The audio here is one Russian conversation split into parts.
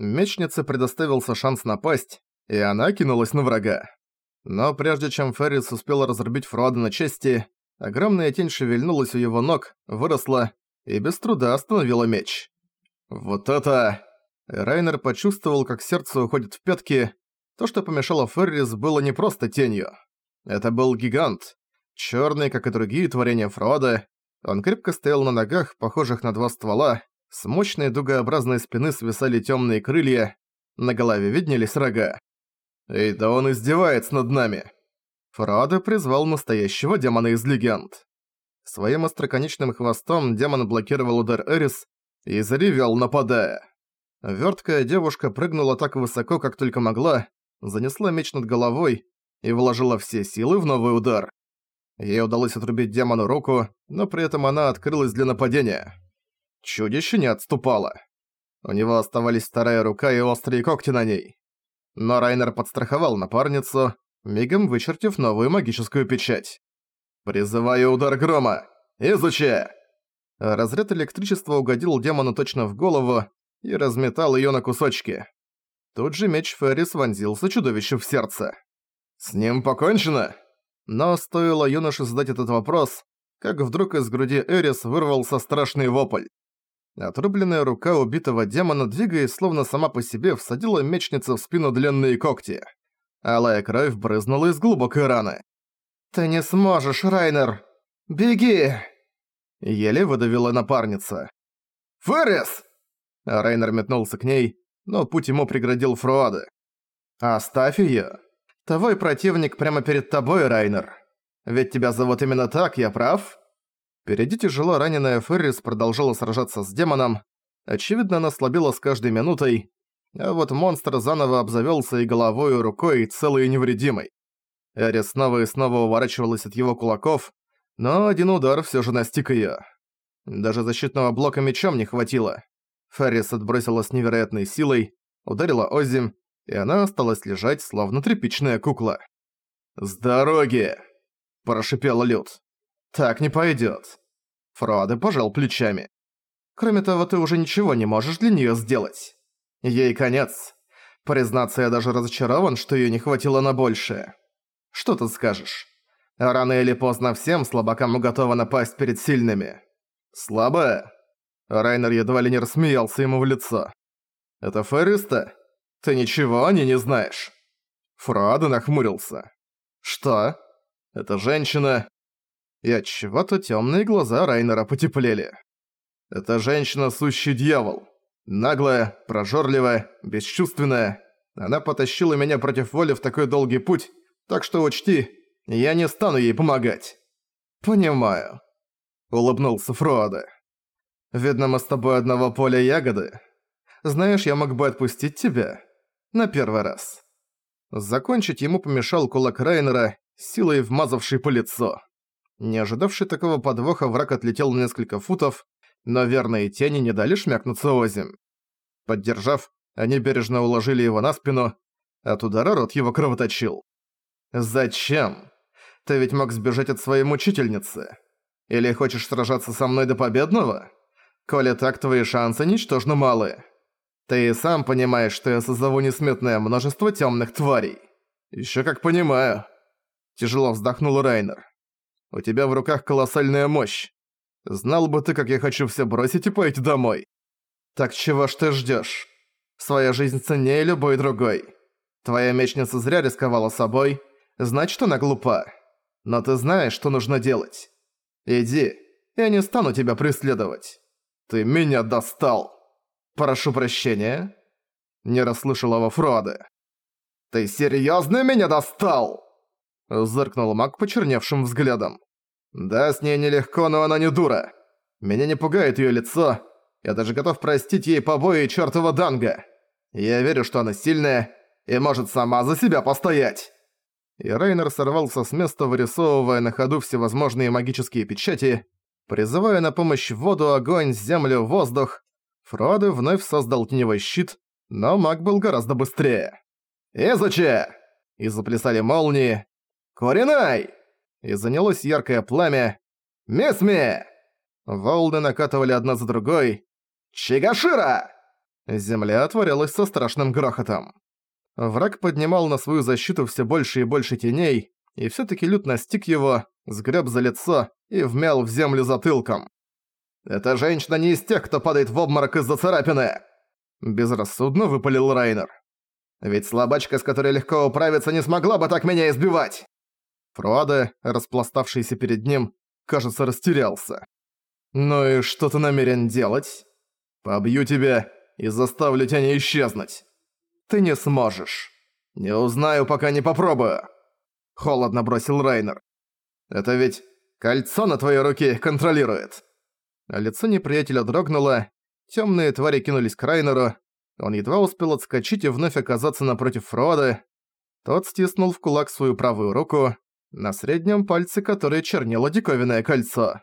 Мечнице предоставился шанс напасть, и она кинулась на врага. Но прежде чем Феррис успел разрубить Фруада на части, огромная тень шевельнулась у его ног, выросла и без труда остановила меч. Вот это... Райнер почувствовал, как сердце уходит в пятки. То, что помешало Феррис, было не просто тенью. Это был гигант. Чёрный, как и другие творения Фрода. Он крепко стоял на ногах, похожих на два ствола. С мощной дугообразной спины свисали тёмные крылья. На голове виднелись рога. «Эй, да он издевается над нами!» Фродо призвал настоящего демона из легенд. Своим остроконечным хвостом демон блокировал удар Эрис и заревел, нападая. Вёрткая девушка прыгнула так высоко, как только могла, занесла меч над головой и вложила все силы в новый удар. Ей удалось отрубить демону руку, но при этом она открылась для нападения. Чудище не отступало. У него оставались вторая рука и острые когти на ней. Но Райнер подстраховал напарницу, мигом вычертив новую магическую печать. «Призываю удар грома! Изучи!» Разряд электричества угодил демону точно в голову, и разметал её на кусочки. Тут же меч Феррис вонзился чудовищу в сердце. «С ним покончено?» Но стоило юноше задать этот вопрос, как вдруг из груди Эрис вырвался страшный вопль. Отрубленная рука убитого демона, двигаясь словно сама по себе, всадила мечнице в спину длинные когти. Алая кровь брызнула из глубокой раны. «Ты не сможешь, Райнер! Беги!» Еле выдавила напарница. «Феррис!» Райнер метнулся к ней, но путь ему преградил Фруады. «Оставь её. Твой противник прямо перед тобой, Райнер. Ведь тебя зовут именно так, я прав?» Впереди тяжело раненая Феррис продолжала сражаться с демоном. Очевидно, она слабела с каждой минутой, а вот монстр заново обзавелся и головой, и рукой, и целой и невредимой. Эрис снова и снова уворачивалась от его кулаков, но один удар все же настиг её. Даже защитного блока мечом не хватило. Феррис отбросила с невероятной силой, ударила озим, и она осталась лежать, словно тряпичная кукла. «С дороги!» – прошипела Люд. «Так не пойдёт». Фроаде пожал плечами. «Кроме того, ты уже ничего не можешь для неё сделать. Ей конец. Признаться, я даже разочарован, что её не хватило на большее. Что ты скажешь? Рано или поздно всем слабакам уготовано напасть перед сильными. Слабая?» Райнер едва ли не рассмеялся ему в лицо. «Это Ферриста? Ты ничего о ней не знаешь?» Фруада нахмурился. «Что? Это женщина...» И отчего-то тёмные глаза Райнера потеплели. «Это женщина сущий дьявол. Наглая, прожорливая, бесчувственная. Она потащила меня против воли в такой долгий путь, так что учти, я не стану ей помогать». «Понимаю», — улыбнулся Фруада. Видно, мы с тобой одного поля ягоды. Знаешь, я мог бы отпустить тебя. На первый раз». Закончить ему помешал кулак Райнера, силой вмазавший по лицу. Не ожидавший такого подвоха, враг отлетел на несколько футов, но верные тени не дали шмякнуться озим. Поддержав, они бережно уложили его на спину, от удара рот его кровоточил. «Зачем? Ты ведь мог сбежать от своей мучительницы. Или хочешь сражаться со мной до победного?» Коли так, твои шансы ничтожно малы. Ты и сам понимаешь, что я созову несметное множество темных тварей. Еще как понимаю. Тяжело вздохнул Райнер. У тебя в руках колоссальная мощь. Знал бы ты, как я хочу все бросить и пойти домой. Так чего ж ты ждешь? Своя жизнь ценнее любой другой. Твоя мечница зря рисковала собой, значит она глупа. Но ты знаешь, что нужно делать. Иди, я не стану тебя преследовать. «Ты меня достал!» «Прошу прощения!» Не расслышал его Фроде. «Ты серьёзно меня достал?» Зыркнул маг почерневшим взглядом. «Да, с ней нелегко, но она не дура. Меня не пугает её лицо. Я даже готов простить ей побои чёртова Данга. Я верю, что она сильная и может сама за себя постоять». И Рейнер сорвался с места, вырисовывая на ходу всевозможные магические печати, Призывая на помощь воду, огонь, землю, воздух, Фродо вновь создал теневой щит, но маг был гораздо быстрее. «Изучи!» И заплясали молнии. «Куринай!» И занялось яркое пламя. «Мисми!» Волны накатывали одна за другой. «Чигашира!» Земля отворилась со страшным грохотом. Враг поднимал на свою защиту все больше и больше теней, и всё-таки Лют настиг его, сгреб за лицо и вмял в землю затылком. «Эта женщина не из тех, кто падает в обморок из-за царапины!» Безрассудно выпалил Райнер. «Ведь слабачка, с которой легко управиться, не смогла бы так меня избивать!» Фруаде, распластавшийся перед ним, кажется, растерялся. «Ну и что ты намерен делать?» «Побью тебя и заставлю тебя не исчезнуть!» «Ты не сможешь!» «Не узнаю, пока не попробую!» Холодно бросил Райнер. «Это ведь кольцо на твоей руке контролирует!» Лицо неприятеля дрогнуло, темные твари кинулись к Райнеру, он едва успел отскочить и вновь оказаться напротив Фрода. Тот стиснул в кулак свою правую руку, на среднем пальце которой чернело диковинное кольцо.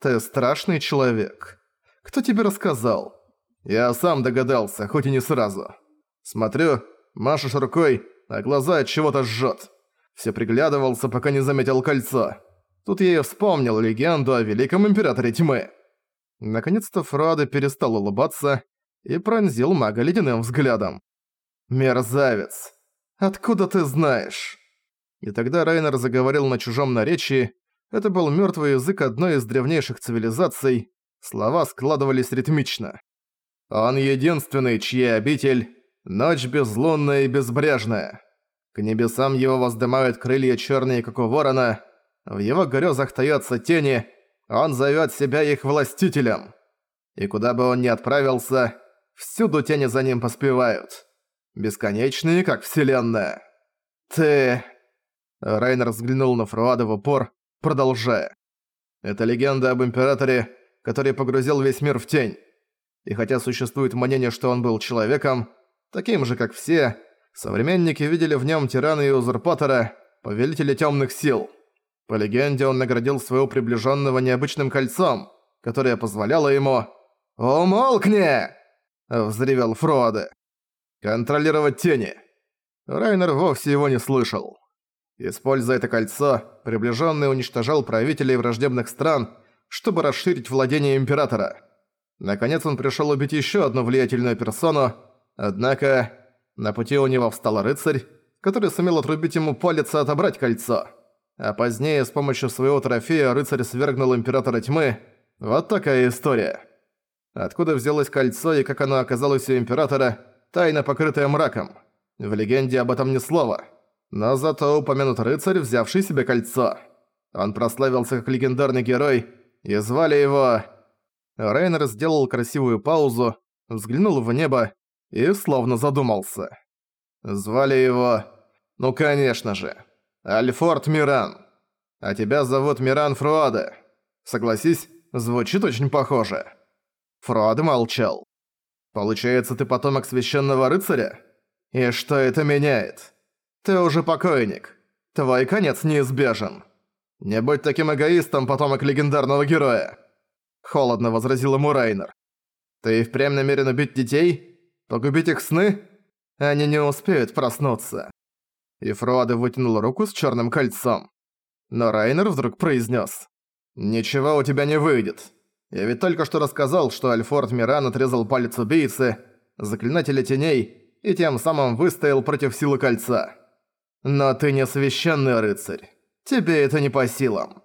«Ты страшный человек. Кто тебе рассказал?» «Я сам догадался, хоть и не сразу. Смотрю, машешь рукой, а глаза от чего-то жжет. Все приглядывался, пока не заметил кольцо. Тут я и вспомнил легенду о Великом Императоре Тьмы. Наконец-то Фруаде перестал улыбаться и пронзил мага ледяным взглядом. «Мерзавец! Откуда ты знаешь?» И тогда Райнер заговорил на чужом наречии. Это был мёртвый язык одной из древнейших цивилизаций. Слова складывались ритмично. «Он единственный, чья обитель — ночь безлунная и безбрежная. К небесам его воздымают крылья чёрные, как у ворона. В его грёзах таятся тени — он зовет себя их властителем. И куда бы он ни отправился, всюду тени за ним поспевают. Бесконечные, как вселенная. Ты... Райнер взглянул на Фруада в упор, продолжая. Это легенда об Императоре, который погрузил весь мир в тень. И хотя существует мнение, что он был человеком, таким же, как все, современники видели в нем тирана и узурпатора, повелителя темных сил. По легенде, он наградил своего приближенного необычным кольцом, которое позволяло ему... «Умолкни!» — взревел Фроде. «Контролировать тени». Райнер вовсе его не слышал. Используя это кольцо, приближенный уничтожал правителей враждебных стран, чтобы расширить владение Императора. Наконец он пришел убить еще одну влиятельную персону, однако на пути у него встал рыцарь, который сумел отрубить ему палец и отобрать кольцо а позднее с помощью своего трофея рыцарь свергнул Императора Тьмы. Вот такая история. Откуда взялось кольцо и как оно оказалось у Императора, тайна покрытая мраком. В легенде об этом ни слова. Но зато упомянут рыцарь, взявший себе кольцо. Он прославился как легендарный герой, и звали его... Рейнер сделал красивую паузу, взглянул в небо и словно задумался. Звали его... Ну конечно же... Альфорд Миран. А тебя зовут Миран Фруаде. Согласись, звучит очень похоже». Фруаде молчал. «Получается, ты потомок священного рыцаря? И что это меняет? Ты уже покойник. Твой конец неизбежен. Не будь таким эгоистом, потомок легендарного героя!» Холодно возразил ему Райнер. «Ты впрямь намерен убить детей? Погубить их сны? Они не успеют проснуться и Фруаде вытянул руку с черным кольцом. Но Райнер вдруг произнес: «Ничего у тебя не выйдет. Я ведь только что рассказал, что Альфорд Миран отрезал палец убийцы, заклинателя теней, и тем самым выстоял против силы кольца. Но ты не священный рыцарь. Тебе это не по силам.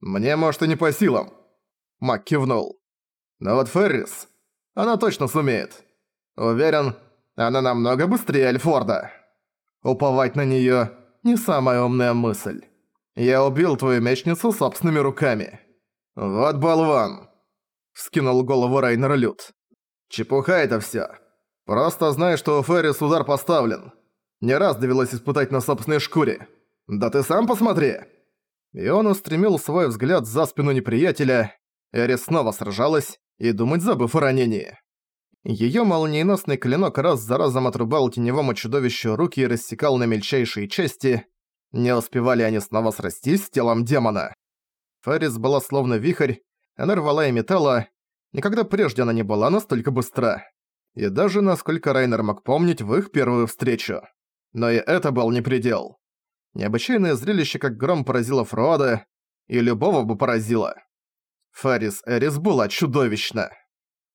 Мне, может, и не по силам». Мак кивнул. «Но вот Феррис, она точно сумеет. Уверен, она намного быстрее Альфорда». Уповать на неё – не самая умная мысль. Я убил твою мечницу собственными руками. Вот болван!» Скинул голову Райнер Лют. «Чепуха это всё. Просто знай, что у Феррис удар поставлен. Не раз довелось испытать на собственной шкуре. Да ты сам посмотри!» И он устремил свой взгляд за спину неприятеля. Эри снова сражалась, и думать забыв о ранении. Её молниеносный клинок раз за разом отрубал теневому чудовищу руки и рассекал на мельчайшие части. Не успевали они снова срастись с телом демона. Феррис была словно вихрь, она рвала и металла. Никогда прежде она не была настолько быстра. И даже, насколько Райнер мог помнить, в их первую встречу. Но и это был не предел. Необычайное зрелище, как гром поразило Фруада, и любого бы поразило. Феррис Эрис была чудовищна.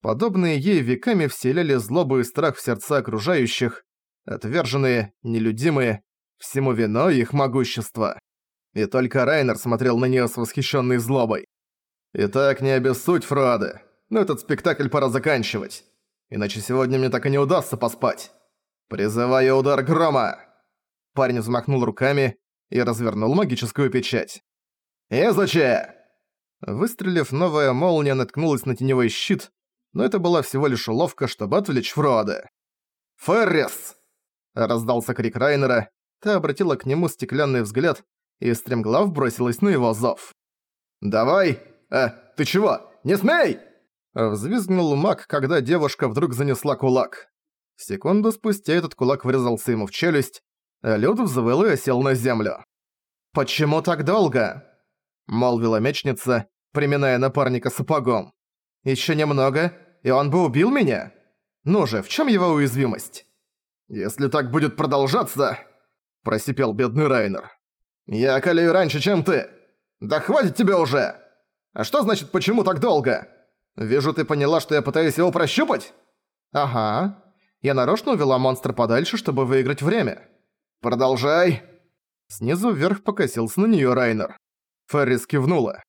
Подобные ей веками вселяли злобу и страх в сердца окружающих, отверженные, нелюдимые, всему вино их могущество. И только Райнер смотрел на неё с восхищенной злобой. «Итак, не обессудь, Фруаде, но этот спектакль пора заканчивать, иначе сегодня мне так и не удастся поспать. Призываю удар грома!» Парень взмахнул руками и развернул магическую печать. «Изучи!» Выстрелив, новая молния наткнулась на теневой щит, но это была всего лишь уловка, чтобы отвлечь Фрода. «Феррис!» – раздался крик Райнера, та обратила к нему стеклянный взгляд и стремглав бросилась на его зов. «Давай! Э, ты чего? Не смей!» Взвизгнул маг, когда девушка вдруг занесла кулак. Секунду спустя этот кулак врезался ему в челюсть, а лёд взвыл и осел на землю. «Почему так долго?» – молвила мечница, приминая напарника сапогом. «Ещё немного, и он бы убил меня? Ну же, в чём его уязвимость?» «Если так будет продолжаться...» – просипел бедный Райнер. «Я околею раньше, чем ты! Да хватит тебя уже! А что значит «почему так долго»? Вижу, ты поняла, что я пытаюсь его прощупать?» «Ага. Я нарочно увела монстра подальше, чтобы выиграть время». «Продолжай!» Снизу вверх покосился на неё Райнер. Феррис кивнула.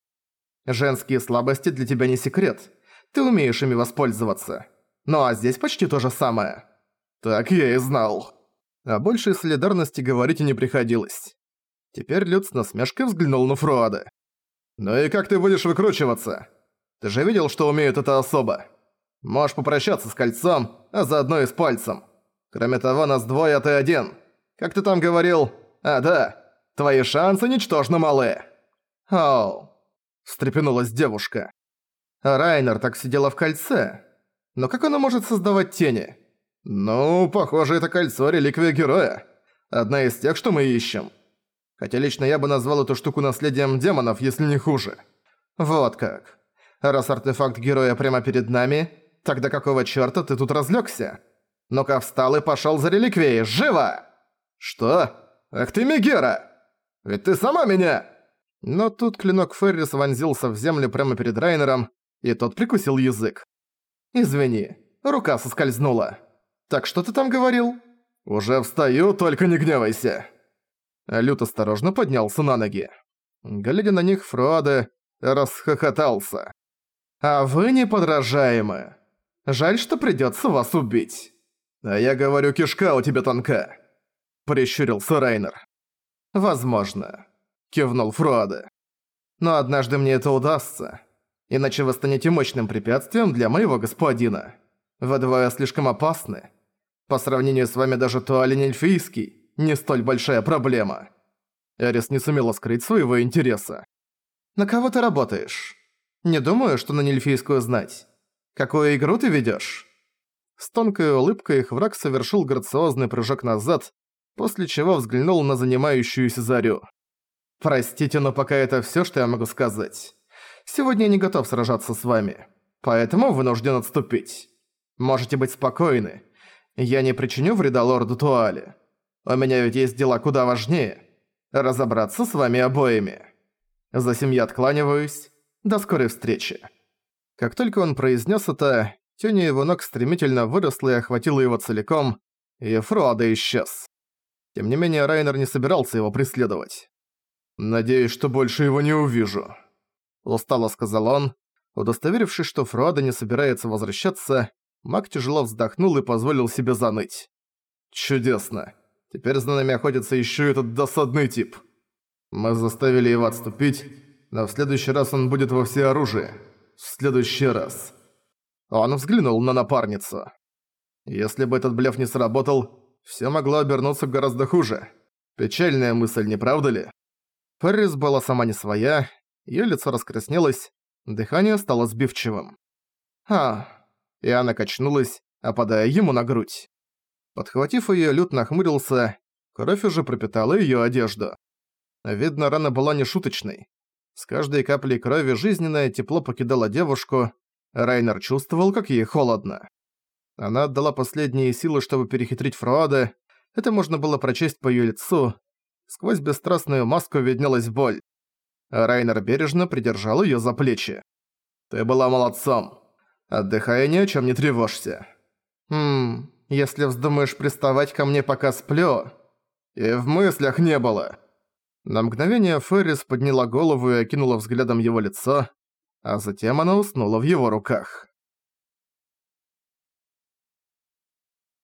«Женские слабости для тебя не секрет. Ты умеешь ими воспользоваться. Ну а здесь почти то же самое». «Так я и знал». О большей солидарности говорить и не приходилось. Теперь Люд с насмешкой взглянул на Фруада. «Ну и как ты будешь выкручиваться? Ты же видел, что умеет эта особа? Можешь попрощаться с кольцом, а заодно и с пальцем. Кроме того, нас двое, а ты один. Как ты там говорил? А, да, твои шансы ничтожно малы». «Оу», – встрепенулась девушка. Райнер так сидела в кольце. Но как оно может создавать тени? Ну, похоже, это кольцо – реликвия героя. Одна из тех, что мы ищем. Хотя лично я бы назвал эту штуку наследием демонов, если не хуже. Вот как. Раз артефакт героя прямо перед нами, тогда какого чёрта ты тут разлёгся? Ну-ка встал и пошёл за реликвией, живо! Что? Ах ты Мегера! Ведь ты сама меня... Но тут клинок Феррис вонзился в землю прямо перед Райнером, и тот прикусил язык. «Извини, рука соскользнула. Так что ты там говорил?» «Уже встаю, только не гневайся!» Лют осторожно поднялся на ноги. Глядя на них, Фруаде расхохотался. «А вы неподражаемы. Жаль, что придётся вас убить». «А я говорю, кишка у тебя тонка», — прищурился Райнер. «Возможно», — кивнул Фруаде. «Но однажды мне это удастся, иначе вы станете мощным препятствием для моего господина. Вы двое слишком опасны. По сравнению с вами даже туалин эльфийский не столь большая проблема. Эрис не сумела скрыть своего интереса. «На кого ты работаешь? Не думаю, что на нельфийскую знать. Какую игру ты ведёшь?» С тонкой улыбкой их враг совершил грациозный прыжок назад, после чего взглянул на занимающуюся Зарю. «Простите, но пока это всё, что я могу сказать. Сегодня я не готов сражаться с вами, поэтому вынужден отступить. Можете быть спокойны. Я не причиню вреда лорду Туале. У меня ведь есть дела куда важнее. Разобраться с вами обоими. За семья откланиваюсь. До скорой встречи». Как только он произнес это, тень его ног стремительно выросла и охватила его целиком, и Фрода исчез. Тем не менее, Райнер не собирался его преследовать. «Надеюсь, что больше его не увижу», — устало сказал он. Удостоверившись, что Фруада не собирается возвращаться, маг тяжело вздохнул и позволил себе заныть. «Чудесно. Теперь за нами охотится еще этот досадный тип. Мы заставили его отступить, но в следующий раз он будет во всеоружии. В следующий раз. Он взглянул на напарницу. Если бы этот блеф не сработал, все могло обернуться гораздо хуже. Печальная мысль, не правда ли? Пэрис была сама не своя, ее лицо раскраснелось, дыхание стало сбивчивым. «А...» И она качнулась, опадая ему на грудь. Подхватив её, Люд нахмурился, кровь уже пропитала её одежду. Видно, рана была не шуточной. С каждой каплей крови жизненное тепло покидало девушку, Райнер чувствовал, как ей холодно. Она отдала последние силы, чтобы перехитрить Фруада, это можно было прочесть по её лицу. Сквозь бесстрастную маску виднелась боль. Райнер бережно придержал её за плечи. «Ты была молодцом. Отдыхай ни о чем не тревожься. Хм, если вздумаешь приставать ко мне, пока сплю... И в мыслях не было. На мгновение Феррис подняла голову и окинула взглядом его лицо, а затем она уснула в его руках.